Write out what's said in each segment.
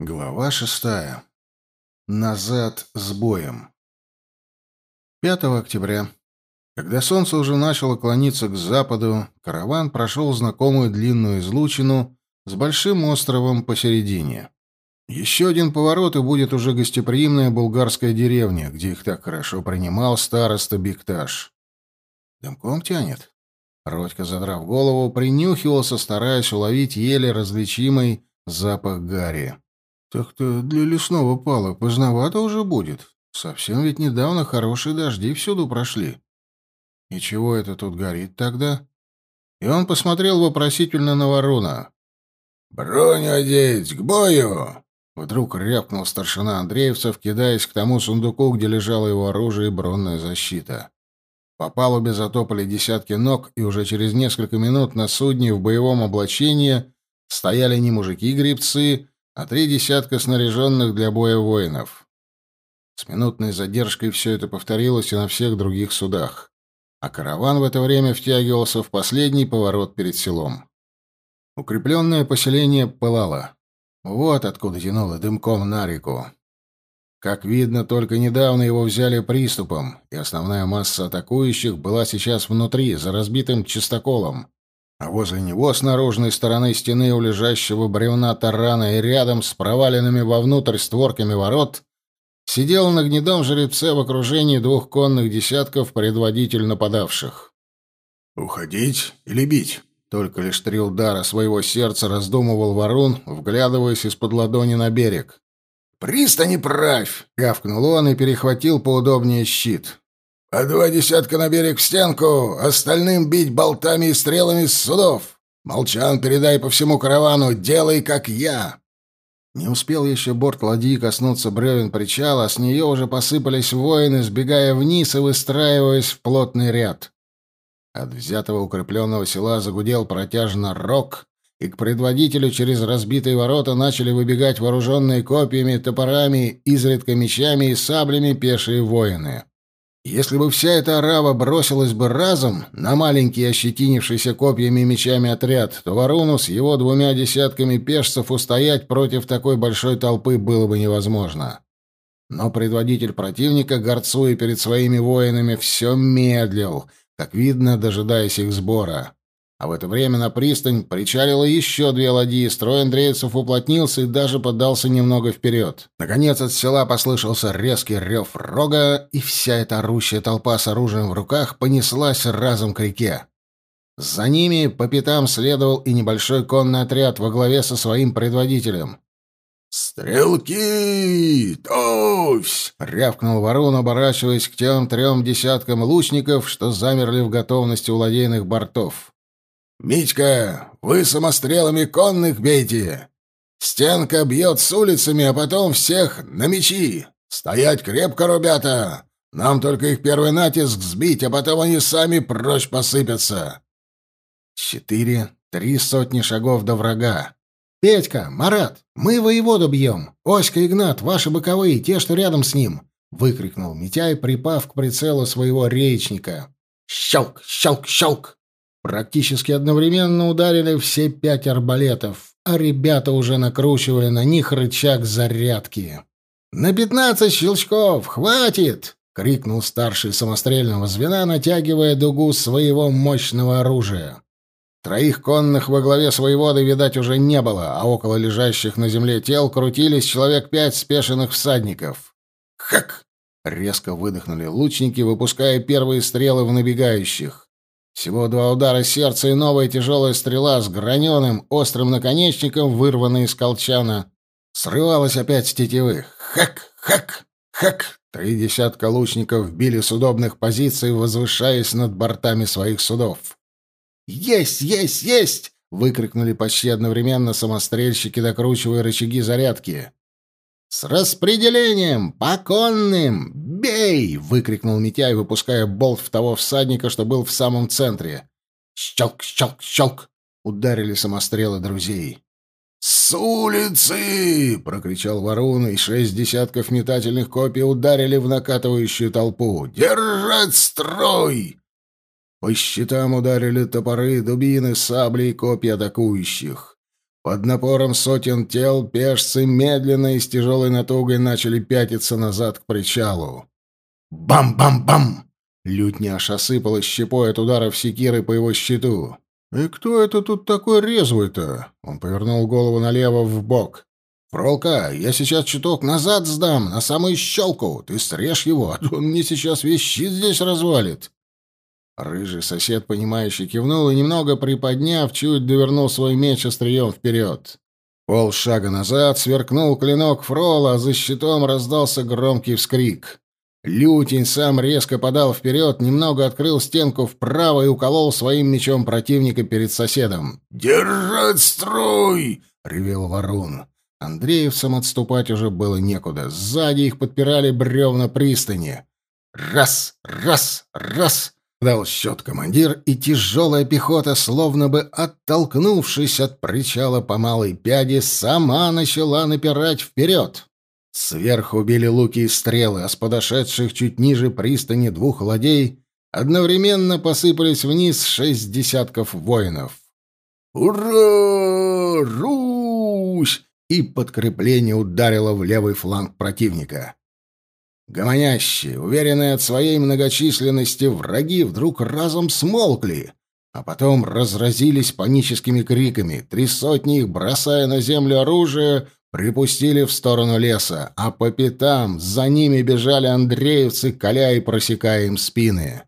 Глава шестая. Назад с боем. 5 октября. Когда солнце уже начало клониться к западу, караван прошел знакомую длинную излучину с большим островом посередине. Еще один поворот, и будет уже гостеприимная булгарская деревня, где их так хорошо принимал староста Бикташ. Дымком тянет. Родька, задрав голову, принюхивался, стараясь уловить еле различимый запах гари. Так-то для лесного пала поздновато уже будет. Совсем ведь недавно хорошие дожди всюду прошли. И чего это тут горит тогда? И он посмотрел вопросительно на ворона. «Броню одеть, к бою!» Вдруг рявкнул старшина Андреевцев, кидаясь к тому сундуку, где лежало его оружие и бронная защита. По палубе затопали десятки ног, и уже через несколько минут на судне в боевом облачении стояли не мужики-гребцы, а три десятка снаряженных для боя воинов. С минутной задержкой все это повторилось и на всех других судах. А караван в это время втягивался в последний поворот перед селом. Укрепленное поселение пылало. Вот откуда тянуло дымком на реку. Как видно, только недавно его взяли приступом, и основная масса атакующих была сейчас внутри, за разбитым чистоколом а возле него с наружной стороны стены у лежащего бревна тарана и рядом с проваленными вовнутрь створками ворот сидел на гнедом жеребце в окружении двух конных десятков предводитель нападавших. «Уходить или бить?» Только лишь три удара своего сердца раздумывал Варун, вглядываясь из-под ладони на берег. «Пристани правь!» — гавкнул он и перехватил поудобнее щит. «По два десятка на берег в стенку, остальным бить болтами и стрелами с судов. Молчан, передай по всему каравану, делай, как я». Не успел еще борт ладьи коснуться бревен причала, а с нее уже посыпались воины, сбегая вниз и выстраиваясь в плотный ряд. От взятого укрепленного села загудел протяжно рог, и к предводителю через разбитые ворота начали выбегать вооруженные копьями, топорами, изредка мечами и саблями пешие воины. Если бы вся эта арава бросилась бы разом на маленький ощетинившийся копьями и мечами отряд, то Варуну с его двумя десятками пешцев устоять против такой большой толпы было бы невозможно. Но предводитель противника, горцуя перед своими воинами, все медлил, как видно, дожидаясь их сбора. А в это время на пристань причалило еще две ладьи, строй андрейцев уплотнился и даже подался немного вперед. Наконец от села послышался резкий рев рога, и вся эта орущая толпа с оружием в руках понеслась разом к реке. За ними по пятам следовал и небольшой конный отряд во главе со своим предводителем. «Стрелки! Товсь!» — рявкнул ворон, оборачиваясь к тем трем десяткам лучников, что замерли в готовности у ладейных бортов. «Митька, вы самострелами конных бейте! Стенка бьет с улицами, а потом всех на мечи! Стоять крепко, ребята! Нам только их первый натиск сбить, а потом они сами прочь посыпятся!» Четыре, три сотни шагов до врага. «Петька, Марат, мы воеводу бьем! Оська, Игнат, ваши боковые, те, что рядом с ним!» — выкрикнул Митяй, припав к прицелу своего речника. «Щелк! Щелк! Щелк!» Практически одновременно ударили все пять арбалетов, а ребята уже накручивали на них рычаг зарядки. «На пятнадцать щелчков! Хватит!» — крикнул старший самострельного звена, натягивая дугу своего мощного оружия. Троих конных во главе своеводы, видать, уже не было, а около лежащих на земле тел крутились человек пять спешенных всадников. «Хак!» — резко выдохнули лучники, выпуская первые стрелы в набегающих. Всего два удара сердца и новая тяжелая стрела с граненым острым наконечником, вырванная из колчана. Срывалась опять с тетивы. Хак! Хак! Хак! Три десятка лучников били с удобных позиций, возвышаясь над бортами своих судов. «Есть! Есть! Есть!» — выкрикнули почти одновременно самострельщики, докручивая рычаги зарядки. «С распределением! поконным, Бей!» — выкрикнул Митяй, выпуская болт в того всадника, что был в самом центре. «Щелк! Щелк! Щелк!» — ударили самострелы друзей. «С улицы!» — прокричал Ворон, и шесть десятков метательных копий ударили в накатывающую толпу. «Держать строй!» По щитам ударили топоры, дубины, сабли и копья атакующих. Под напором сотен тел пешцы медленно и с тяжелой натугой начали пятиться назад к причалу. Бам-бам-бам! Лютня аж осыпалась щепой от ударов секиры по его щиту. «И кто это тут такой резвый-то?» Он повернул голову налево в бок. «Фролка, я сейчас чуток назад сдам, на самую щелку. Ты срежь его, а то он мне сейчас весь щит здесь развалит». Рыжий сосед, понимающий, кивнул и, немного приподняв, чуть довернул свой меч острием вперед. Полшага назад сверкнул клинок Фрола, а за щитом раздался громкий вскрик. Лютень сам резко подал вперед, немного открыл стенку вправо и уколол своим мечом противника перед соседом. «Держать строй!» — ревел Варун. Андреевцам отступать уже было некуда. Сзади их подпирали бревна пристани. «Раз! Раз! Раз!» — дал счет командир, и тяжелая пехота, словно бы оттолкнувшись от причала по малой пяди, сама начала напирать вперед. Сверху били луки и стрелы, а с подошедших чуть ниже пристани двух ладей одновременно посыпались вниз шесть десятков воинов. «Ура! Русь!» И подкрепление ударило в левый фланг противника. Гомонящие, уверенные от своей многочисленности, враги вдруг разом смолкли, а потом разразились паническими криками. Три сотни их, бросая на землю оружие, припустили в сторону леса, а по пятам за ними бежали андреевцы, коля и просекая им спины.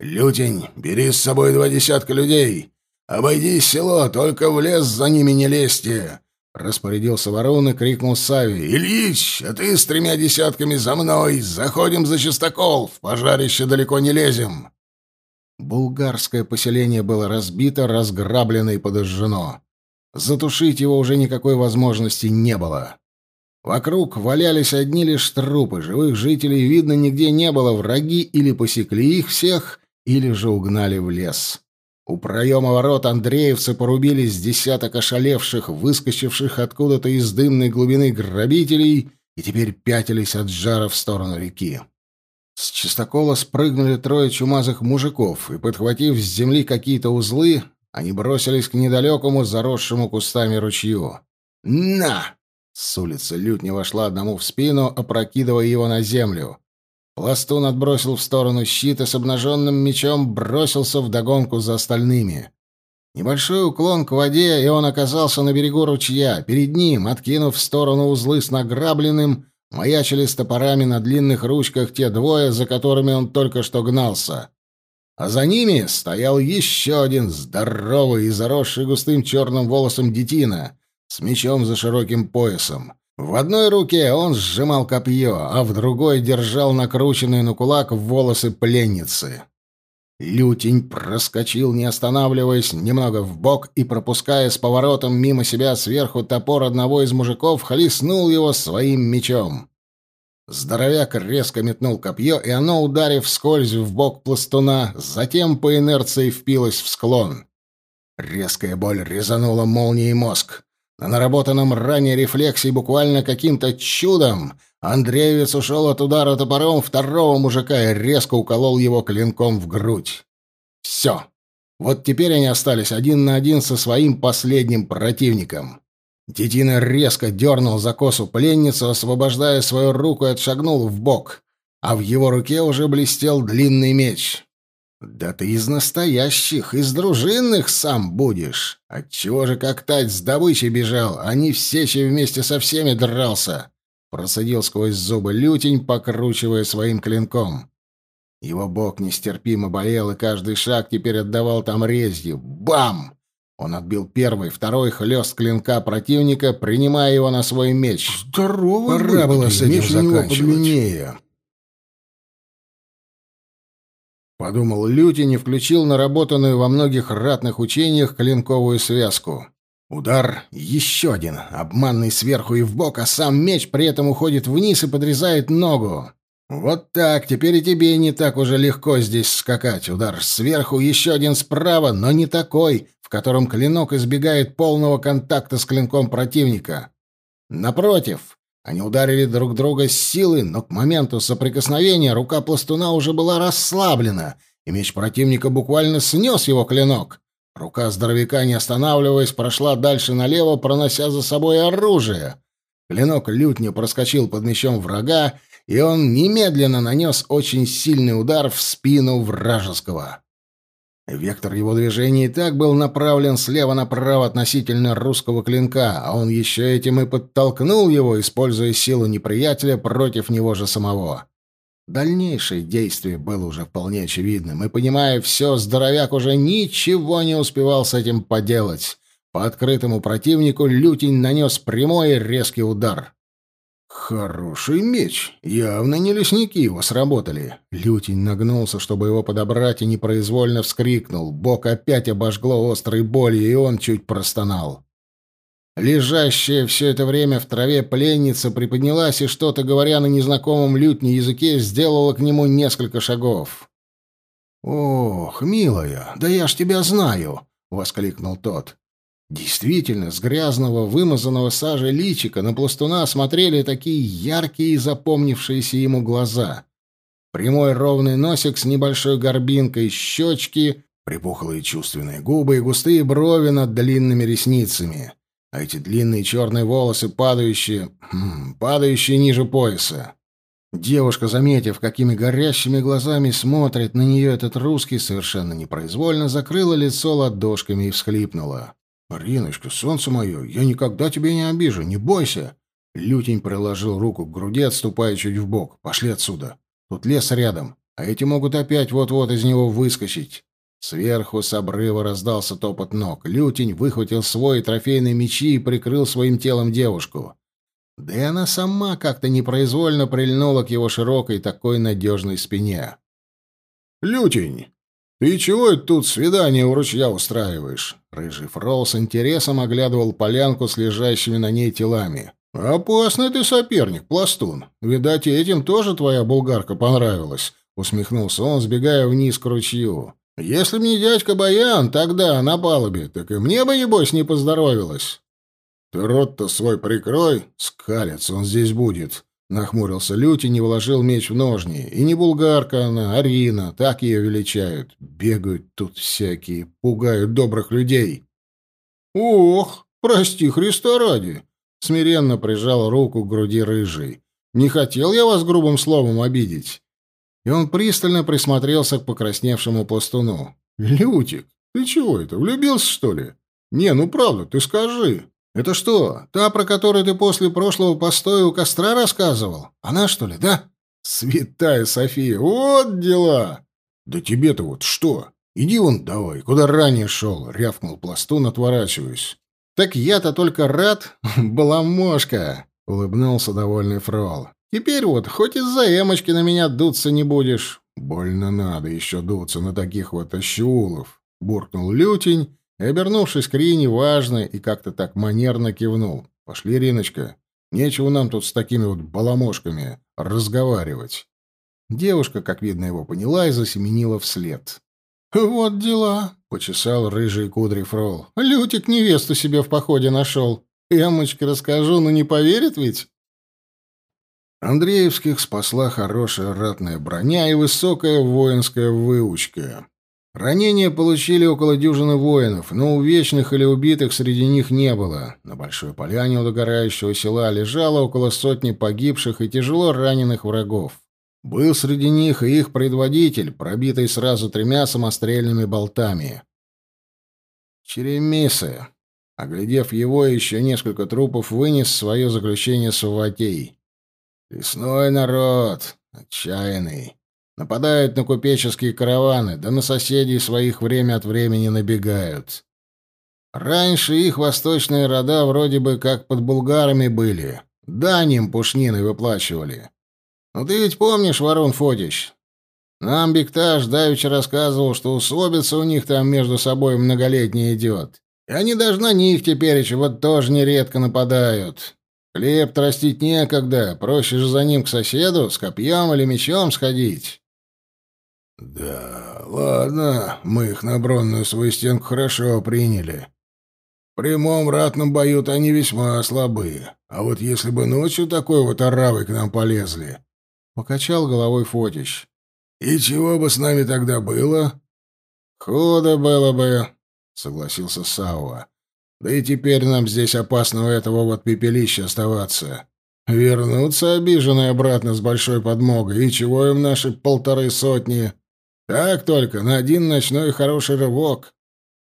«Лютень, бери с собой два десятка людей. Обойди село, только в лес за ними не лезьте!» Распорядился ворон и крикнул Сави. «Ильич, а ты с тремя десятками за мной! Заходим за чистокол! В пожарище далеко не лезем!» Булгарское поселение было разбито, разграблено и подожжено. Затушить его уже никакой возможности не было. Вокруг валялись одни лишь трупы, живых жителей видно нигде не было, враги или посекли их всех, или же угнали в лес. У проема ворот андреевцы порубили с десяток ошалевших, выскочивших откуда-то из дымной глубины грабителей и теперь пятились от жара в сторону реки. С чистокола спрыгнули трое чумазых мужиков и, подхватив с земли какие-то узлы, они бросились к недалекому, заросшему кустами ручью. «На!» С улицы лютня вошла одному в спину, опрокидывая его на землю. Пластун отбросил в сторону щит и с обнаженным мечом бросился в догонку за остальными. Небольшой уклон к воде, и он оказался на берегу ручья. Перед ним, откинув в сторону узлы с награбленным, маячили с топорами на длинных ручках те двое, за которыми он только что гнался а за ними стоял еще один здоровый и заросший густым черным волосом детина с мечом за широким поясом. В одной руке он сжимал копье, а в другой держал накрученные на кулак волосы пленницы. Лютень проскочил, не останавливаясь, немного вбок и, пропуская с поворотом мимо себя сверху топор одного из мужиков, хлестнул его своим мечом. Здоровяк резко метнул копье, и оно, ударив вскользь в бок пластуна, затем по инерции впилось в склон. Резкая боль резанула молнией мозг. На наработанном ранее рефлексе буквально каким-то чудом Андреевец ушел от удара топором второго мужика и резко уколол его клинком в грудь. Все. Вот теперь они остались один на один со своим последним противником. Детина резко дернул за косу пленницу, освобождая свою руку и отшагнул в бок, а в его руке уже блестел длинный меч. «Да ты из настоящих, из дружинных сам будешь. Отчего же как тать с добычей бежал, а не в сече вместе со всеми дрался?» Процедил сквозь зубы лютень, покручивая своим клинком. Его бок нестерпимо болел, и каждый шаг теперь отдавал там резью. Бам! Он отбил первый, второй хлест клинка противника, принимая его на свой меч. Здорово, Пора было с этим заканчивать. Подумал Лютин и включил наработанную во многих ратных учениях клинковую связку. Удар еще один, обманный сверху и в бок, а сам меч при этом уходит вниз и подрезает ногу. Вот так, теперь и тебе не так уже легко здесь скакать. Удар сверху, еще один справа, но не такой, в котором клинок избегает полного контакта с клинком противника. Напротив, они ударили друг друга с силой, но к моменту соприкосновения рука пластуна уже была расслаблена, и меч противника буквально снес его клинок. Рука здоровяка, не останавливаясь, прошла дальше налево, пронося за собой оружие. Клинок лютня проскочил под мечом врага, и он немедленно нанес очень сильный удар в спину вражеского. Вектор его движения и так был направлен слева направо относительно русского клинка, а он еще этим и подтолкнул его, используя силу неприятеля против него же самого. Дальнейшее действие было уже вполне очевидным, и, понимая все, здоровяк уже ничего не успевал с этим поделать. По открытому противнику Лютень нанес прямой резкий удар. Хороший меч. Явно не лесники его сработали. Лютень нагнулся, чтобы его подобрать, и непроизвольно вскрикнул. Бок опять обожгло острой болью, и он чуть простонал. Лежащая все это время в траве пленница приподнялась и, что-то говоря на незнакомом лютне языке, сделала к нему несколько шагов. «Ох, милая, да я ж тебя знаю!» — воскликнул тот. Действительно, с грязного, вымазанного сажей личика на пластуна смотрели такие яркие и запомнившиеся ему глаза. Прямой ровный носик с небольшой горбинкой, щечки, припухлые чувственные губы и густые брови над длинными ресницами. А эти длинные черные волосы, падающие... Хм, падающие ниже пояса. Девушка, заметив, какими горящими глазами смотрит на нее этот русский, совершенно непроизвольно закрыла лицо ладошками и всхлипнула. «Мариночка, солнце мое, я никогда тебя не обижу, не бойся!» Лютень приложил руку к груди, отступая чуть вбок. «Пошли отсюда. Тут лес рядом, а эти могут опять вот-вот из него выскочить». Сверху с обрыва раздался топот ног. Лютень выхватил свой трофейный мечи и прикрыл своим телом девушку. Да и она сама как-то непроизвольно прильнула к его широкой такой надежной спине. «Лютень, «Ты чего это тут свидание у ручья устраиваешь?» Рыжий фрол с интересом оглядывал полянку с лежащими на ней телами. «Опасный ты соперник, пластун. Видать, и этим тоже твоя булгарка понравилась», — усмехнулся он, сбегая вниз к ручью. «Если б не дядька Баян тогда на палубе, так и мне бы, небось, не поздоровилось». «Ты рот-то свой прикрой, скалец он здесь будет», Нахмурился Лютин и вложил меч в ножни. И не булгарка она, Арина, так ее величают. Бегают тут всякие, пугают добрых людей. «Ох, прости Христа ради!» Смиренно прижал руку к груди рыжий. «Не хотел я вас грубым словом обидеть». И он пристально присмотрелся к покрасневшему пластуну. «Лютик, ты чего это, влюбился, что ли? Не, ну правда, ты скажи». «Это что, та, про которую ты после прошлого постоя у костра рассказывал? Она, что ли, да?» «Святая София, вот дела!» «Да тебе-то вот что? Иди вон давай, куда ранее шел!» — рявкнул пластун, отворачиваясь. «Так я-то только рад, была мошка!» — улыбнулся довольный фрол. «Теперь вот, хоть из-за эмочки на меня дуться не будешь». «Больно надо еще дуться на таких вот ощеулов!» — буркнул лютень обернувшись к Рине, важно и как-то так манерно кивнул. «Пошли, Риночка. Нечего нам тут с такими вот баламошками разговаривать». Девушка, как видно, его поняла и засеменила вслед. «Вот дела», — почесал рыжий кудри фрол. «Лютик невесту себе в походе нашел. Эмочке расскажу, но не поверит ведь?» Андреевских спасла хорошая ратная броня и высокая воинская выучка. Ранения получили около дюжины воинов, но увечных или убитых среди них не было. На большой поляне у догорающего села лежало около сотни погибших и тяжело раненых врагов. Был среди них и их предводитель, пробитый сразу тремя самострельными болтами. Черемисы. Оглядев его, еще несколько трупов вынес свое заключение Саватей. «Лесной народ, отчаянный». Нападают на купеческие караваны, да на соседей своих время от времени набегают. Раньше их восточные рода вроде бы как под булгарами были. Дань им пушнины выплачивали. Ну ты ведь помнишь, Ворон Фотич? Нам Бектаж давеча рассказывал, что усобица у них там между собой многолетняя идет. И они даже на них теперь вот тоже нередко нападают. Хлеб тростить некогда, проще же за ним к соседу с копьем или мечом сходить. «Да, ладно, мы их на бронную свою стенку хорошо приняли. В прямом ратном бою-то они весьма слабые. А вот если бы ночью такой вот оравой к нам полезли...» — покачал головой Фотич. «И чего бы с нами тогда было?» «Худо было бы», — согласился Сауа. «Да и теперь нам здесь опасно у этого вот пепелища оставаться. Вернуться обиженные обратно с большой подмогой, и чего им наши полторы сотни? Так только, на один ночной хороший рывок».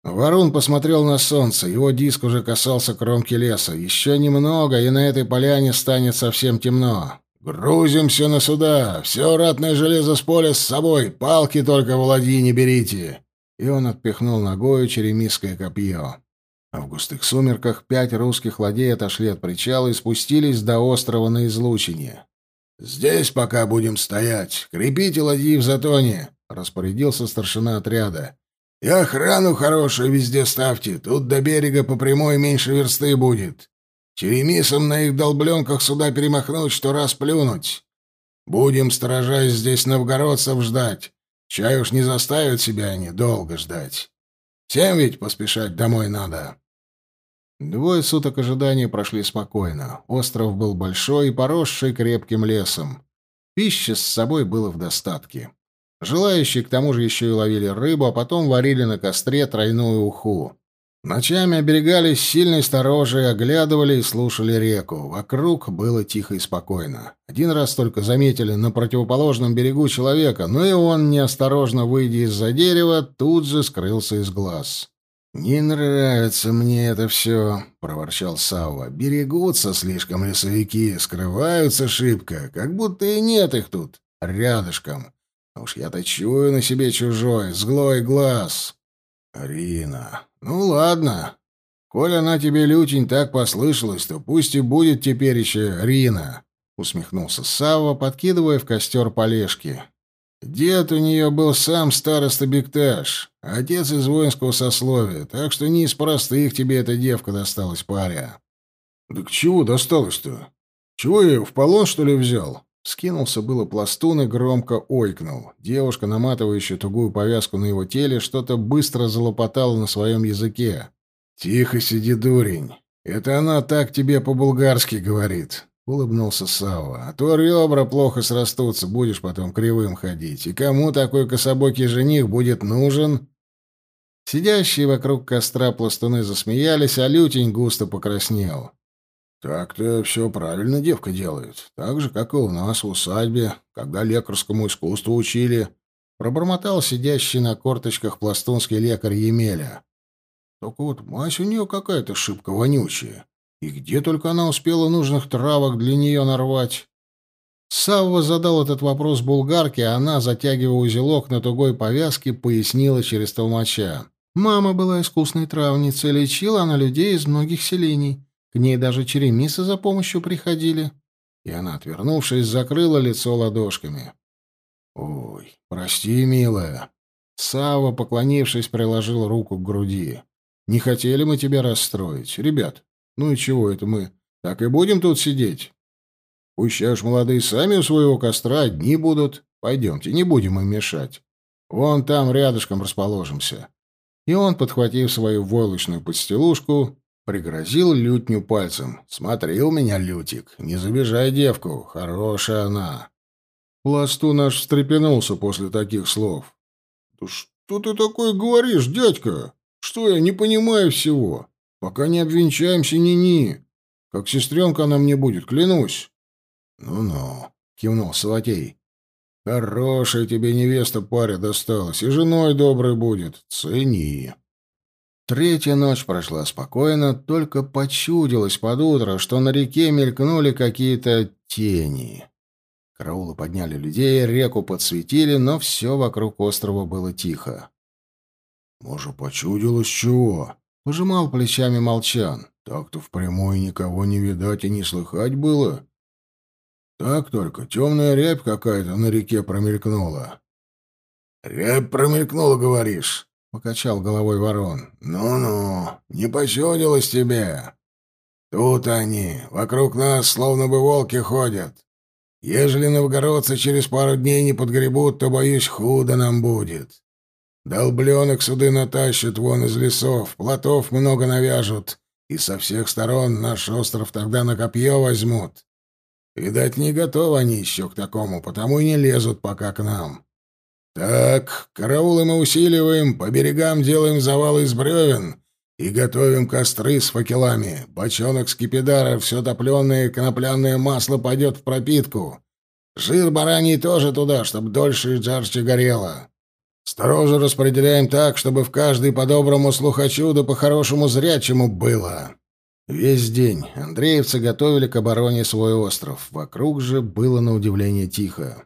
Ворон посмотрел на солнце, его диск уже касался кромки леса. Еще немного, и на этой поляне станет совсем темно. «Грузимся на суда! Все ратное железо с поля с собой! Палки только в ладьи не берите!» И он отпихнул ногою черемисское копье. В густых сумерках пять русских ладей отошли от причала и спустились до острова на излучине. «Здесь пока будем стоять. Крепите ладьи в затоне», — распорядился старшина отряда. «И охрану хорошую везде ставьте. Тут до берега по прямой меньше версты будет. Черемисом на их долбленках сюда перемахнуть, что раз плюнуть. Будем, сторожаясь здесь новгородцев, ждать. Чай уж не заставят себя они долго ждать. Всем ведь поспешать домой надо. Двое суток ожидания прошли спокойно. Остров был большой и поросший крепким лесом. Пищи с собой было в достатке. Желающие к тому же еще и ловили рыбу, а потом варили на костре тройную уху. Ночами оберегались сильной сторожей, оглядывали и слушали реку. Вокруг было тихо и спокойно. Один раз только заметили на противоположном берегу человека, но и он, неосторожно выйдя из-за дерева, тут же скрылся из глаз. «Не нравится мне это все», — проворчал Савва. «Берегутся слишком лесовики, скрываются шибко, как будто и нет их тут, рядышком. А уж я-то чую на себе чужой, злой глаз». «Рина, ну ладно. Коль она тебе, лютень, так послышалась, то пусть и будет теперь еще Рина», — усмехнулся Савва, подкидывая в костер полежки. «Дед у нее был сам староста Бекташ, отец из воинского сословия, так что не из простых тебе эта девка досталась, паря». «Да к чего досталось-то? Чего я в полон, что ли, взял?» Скинулся было пластун и громко ойкнул. Девушка, наматывающая тугую повязку на его теле, что-то быстро залопотала на своем языке. «Тихо сиди, дурень. Это она так тебе по-булгарски говорит», — улыбнулся Сава. «А то ребра плохо срастутся, будешь потом кривым ходить. И кому такой кособокий жених будет нужен?» Сидящие вокруг костра пластуны засмеялись, а лютень густо покраснел. Так-то все правильно девка делает. Так же, как и у нас в усадьбе, когда лекарскому искусству учили. Пробормотал сидящий на корточках пластунский лекарь Емеля. Только вот мать у нее какая-то шибко вонючая. И где только она успела нужных травок для нее нарвать? Савва задал этот вопрос булгарке, а она, затягивая узелок на тугой повязке, пояснила через толмача. Мама была искусной травницей, лечила она людей из многих селений. К ней даже черемисы за помощью приходили. И она, отвернувшись, закрыла лицо ладошками. «Ой, прости, милая». Сава, поклонившись, приложил руку к груди. «Не хотели мы тебя расстроить. Ребят, ну и чего это мы? Так и будем тут сидеть? Уж молодые сами у своего костра одни будут. Пойдемте, не будем им мешать. Вон там рядышком расположимся». И он, подхватив свою войлочную подстилушку, Пригрозил лютню пальцем. «Смотри у меня, лютик, не забежай девку, хорошая она». Пласту наш встрепенулся после таких слов. «Да что ты такое говоришь, дядька? Что я не понимаю всего? Пока не обвенчаемся, ни-ни. Как сестренка она мне будет, клянусь». «Ну-ну», — кивнул Саватей. «Хорошая тебе невеста паря досталась, и женой доброй будет. Цени». Третья ночь прошла спокойно, только почудилось под утро, что на реке мелькнули какие-то тени. Караулы подняли людей, реку подсветили, но все вокруг острова было тихо. «Может, почудилось чего?» — пожимал плечами молчан. «Так-то впрямую никого не видать и не слыхать было. Так только темная рябь какая-то на реке промелькнула». «Рябь промелькнула, говоришь?» — покачал головой ворон. «Ну-ну, не почудилось тебе. Тут они, вокруг нас, словно бы волки ходят. Ежели новгородцы через пару дней не подгребут, то, боюсь, худо нам будет. Долбленок суды натащат вон из лесов, плотов много навяжут, и со всех сторон наш остров тогда на копье возьмут. Видать, не готовы они еще к такому, потому и не лезут пока к нам. Так, караулы мы усиливаем, по берегам делаем завалы из бревен и готовим костры с факелами. Бочонок скипидара, все топленое конопляное масло пойдет в пропитку. Жир бараний тоже туда, чтобы дольше и жарче горело. Сторожу распределяем так, чтобы в каждый по-доброму слухачу да по-хорошему зрячему было. Весь день андреевцы готовили к обороне свой остров. Вокруг же было на удивление тихо.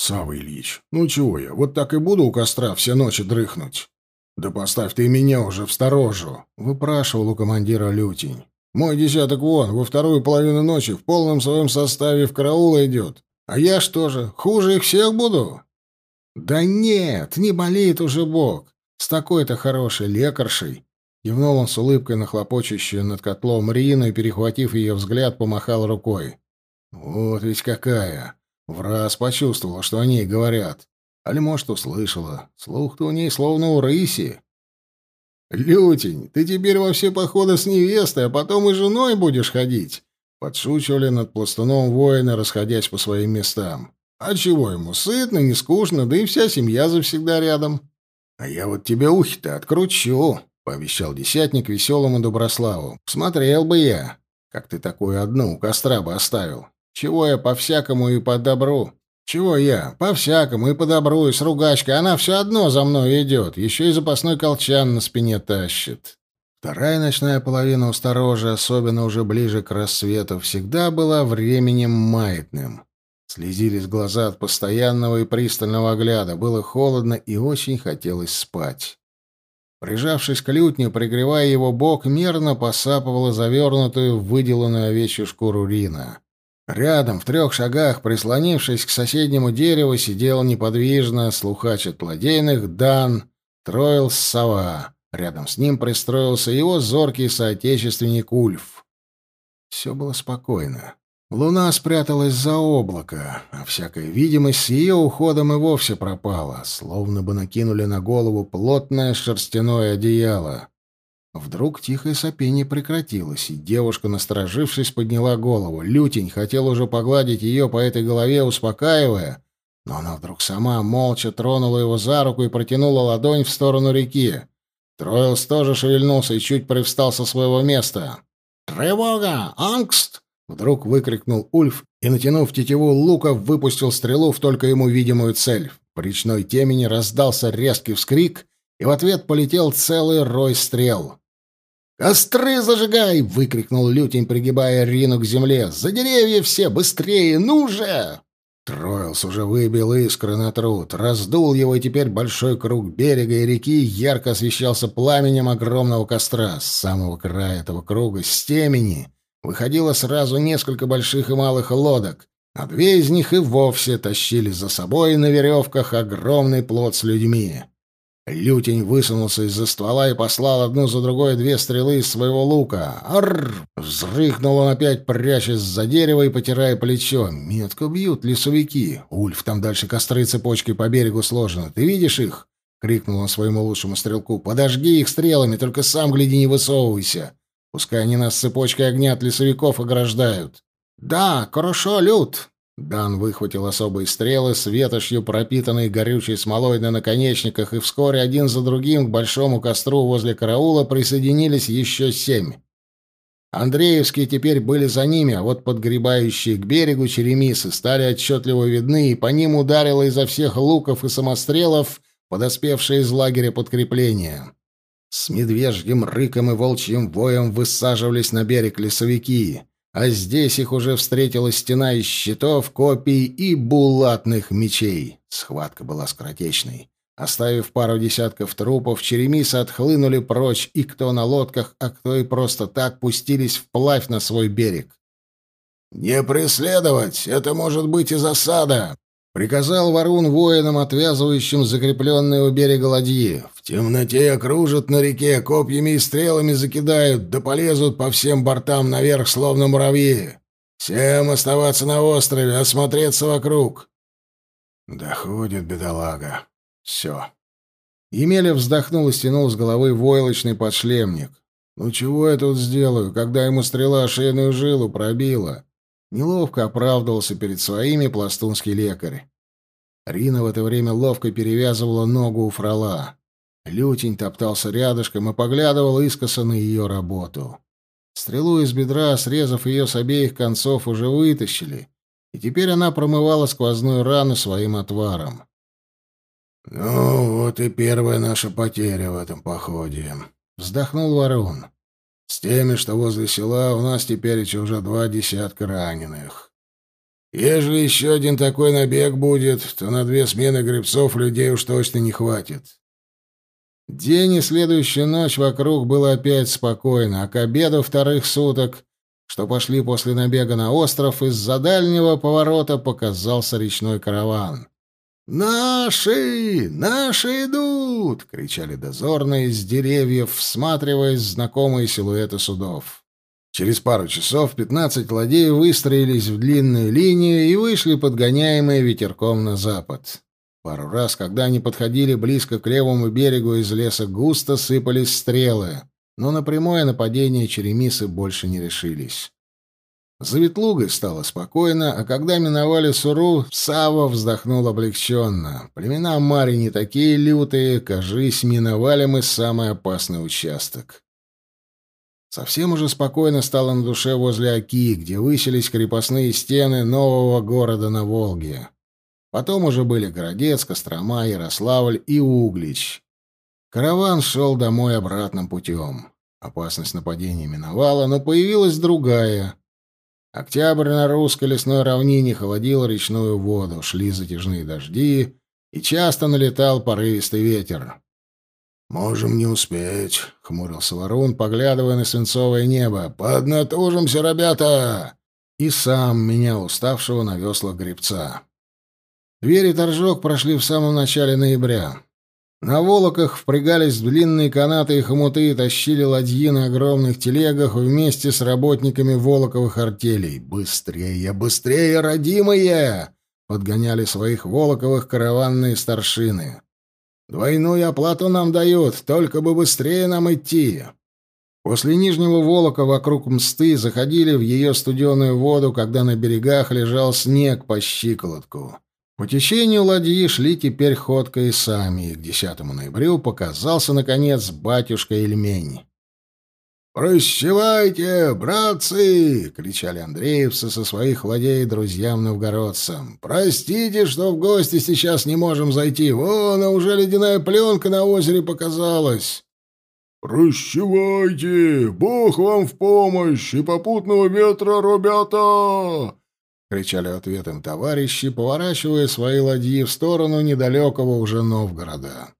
«Савва Ильич, ну чего я, вот так и буду у костра все ночи дрыхнуть?» «Да поставь ты меня уже в сторожу», — выпрашивал у командира Лютень. «Мой десяток вон, во вторую половину ночи в полном своем составе в караул идет. А я что же, хуже их всех буду?» «Да нет, не болеет уже Бог. С такой-то хорошей лекаршей Кивнул он с улыбкой на хлопочущую над котлом Рину и, перехватив ее взгляд, помахал рукой. «Вот ведь какая! В раз почувствовала, что о ней говорят. Али, может, услышала. Слух-то у ней словно у рыси. «Лютень, ты теперь во все походы с невестой, а потом и женой будешь ходить!» Подшучивали над пластуном воины, расходясь по своим местам. «А чего ему? Сытно, не скучно, да и вся семья завсегда рядом. А я вот тебе ухи-то откручу!» пообещал десятник веселому Доброславу. «Смотрел бы я, как ты такую одну у костра бы оставил. Чего я по-всякому и по добру? Чего я? По-всякому и по добру, и с ругачкой. Она все одно за мной идет, еще и запасной колчан на спине тащит». Вторая ночная половина у сторожа, особенно уже ближе к рассвету, всегда была временем маятным. Слезились глаза от постоянного и пристального огляда, было холодно и очень хотелось спать. Прижавшись к лютню, пригревая его бок, мерно посапывала завернутую в выделанную овечью шкуру Рина. Рядом, в трех шагах, прислонившись к соседнему дереву, сидел неподвижно слухач от ладейных Дан Троил Сова. Рядом с ним пристроился его зоркий соотечественник Ульф. Все было спокойно. Луна спряталась за облако, а всякая видимость с ее уходом и вовсе пропала, словно бы накинули на голову плотное шерстяное одеяло. Вдруг тихое сопение прекратилось, и девушка, насторожившись, подняла голову. Лютень хотел уже погладить ее по этой голове, успокаивая, но она вдруг сама молча тронула его за руку и протянула ладонь в сторону реки. Троилс тоже шевельнулся и чуть привстал со своего места. «Тревога! Ангст!» Вдруг выкрикнул Ульф и, натянув тетиву лука, выпустил стрелу в только ему видимую цель. По речной темени раздался резкий вскрик, и в ответ полетел целый рой стрел. «Костры зажигай!» — выкрикнул Лютень, пригибая Рину к земле. «За деревья все! Быстрее! Ну же!» Троилс уже выбил искры на труд, раздул его, и теперь большой круг берега и реки ярко освещался пламенем огромного костра. С самого края этого круга, с темени, выходило сразу несколько больших и малых лодок, а две из них и вовсе тащили за собой на веревках огромный плод с людьми. Лютень высунулся из-за ствола и послал одну за другой две стрелы из своего лука. Арр! Взрыхнул он опять, прячась за дерево и потирая плечо. Метко бьют лесовики. Ульф, там дальше костры цепочкой по берегу сложены. Ты видишь их? — крикнул он своему лучшему стрелку. «Подожги их стрелами, только сам, гляди, не высовывайся. Пускай они нас цепочкой огня от лесовиков ограждают. Да, хорошо, Люд. Дан выхватил особые стрелы с ветошью, пропитанной горючей смолой на наконечниках, и вскоре один за другим к большому костру возле караула присоединились еще семь. Андреевские теперь были за ними, а вот подгребающие к берегу черемисы стали отчетливо видны, и по ним ударило изо всех луков и самострелов подоспевшие из лагеря подкрепления. С медвежьим рыком и волчьим воем высаживались на берег лесовики, а здесь их уже встретила стена из щитов, копий и булатных мечей. Схватка была скоротечной. Оставив пару десятков трупов, черемисы отхлынули прочь, и кто на лодках, а кто и просто так пустились вплавь на свой берег. «Не преследовать! Это может быть и засада!» Приказал Варун воинам, отвязывающим закрепленные у берега ладьи. В темноте окружат на реке, копьями и стрелами закидают, да полезут по всем бортам наверх, словно муравьи. Всем оставаться на острове, осмотреться вокруг. Доходит, бедолага. Все. Емеля вздохнул и стянул с головы войлочный подшлемник. «Ну чего я тут сделаю, когда ему стрела шейную жилу пробила?» Неловко оправдывался перед своими пластунский лекарь. Рина в это время ловко перевязывала ногу у фрола. Лютень топтался рядышком и поглядывал искоса на ее работу. Стрелу из бедра, срезав ее с обеих концов, уже вытащили, и теперь она промывала сквозную рану своим отваром. «Ну, вот и первая наша потеря в этом походе», — вздохнул Ворон. «С теми, что возле села, у нас теперь еще уже два десятка раненых. Ежели еще один такой набег будет, то на две смены гребцов людей уж точно не хватит». День и следующая ночь вокруг было опять спокойно, а к обеду вторых суток, что пошли после набега на остров, из-за дальнего поворота показался речной караван. «Наши! Наши идут!» — кричали дозорные с деревьев, всматриваясь в знакомые силуэты судов. Через пару часов пятнадцать ладей выстроились в длинную линию и вышли подгоняемые ветерком на запад. Пару раз, когда они подходили близко к левому берегу из леса, густо сыпались стрелы, но на прямое нападение черемисы больше не решились. За Ветлугой стало спокойно, а когда миновали Суру, Сава вздохнул облегченно. Племена Мари не такие лютые, кажись, миновали мы самый опасный участок. Совсем уже спокойно стало на душе возле Оки, где высились крепостные стены нового города на Волге. Потом уже были Городец, Кострома, Ярославль и Углич. Караван шел домой обратным путем. Опасность нападения миновала, но появилась другая — Октябрь на русской лесной равнине холодил речную воду, шли затяжные дожди, и часто налетал порывистый ветер. «Можем не успеть», — хмурился Ворон, поглядывая на свинцовое небо. «Поднатужимся, ребята!» И сам менял уставшего на веслах гребца. Двери торжок прошли в самом начале ноября. На волоках впрягались в длинные канаты и хомуты и тащили ладьи на огромных телегах вместе с работниками волоковых артелей. «Быстрее, быстрее, родимые!» — подгоняли своих волоковых караванные старшины. «Двойную оплату нам дают, только бы быстрее нам идти!» После Нижнего Волока вокруг мсты заходили в ее студеную воду, когда на берегах лежал снег по щиколотку. По течению ладьи шли теперь ходка и сами, и к 10 ноябрю показался, наконец, батюшка Ильмень. «Прощевайте, братцы!» — кричали андреевцы со своих ладей друзьям-новгородцам. «Простите, что в гости сейчас не можем зайти. Вон, а уже ледяная пленка на озере показалась». «Прощевайте! Бог вам в помощь! И попутного ветра, ребята!» — кричали ответом товарищи, поворачивая свои ладьи в сторону недалекого уже Новгорода.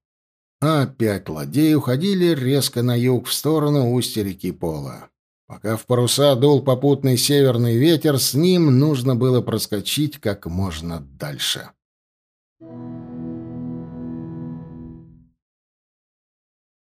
А опять ладьи уходили резко на юг, в сторону устья реки Пола. Пока в паруса дул попутный северный ветер, с ним нужно было проскочить как можно дальше. Thank you.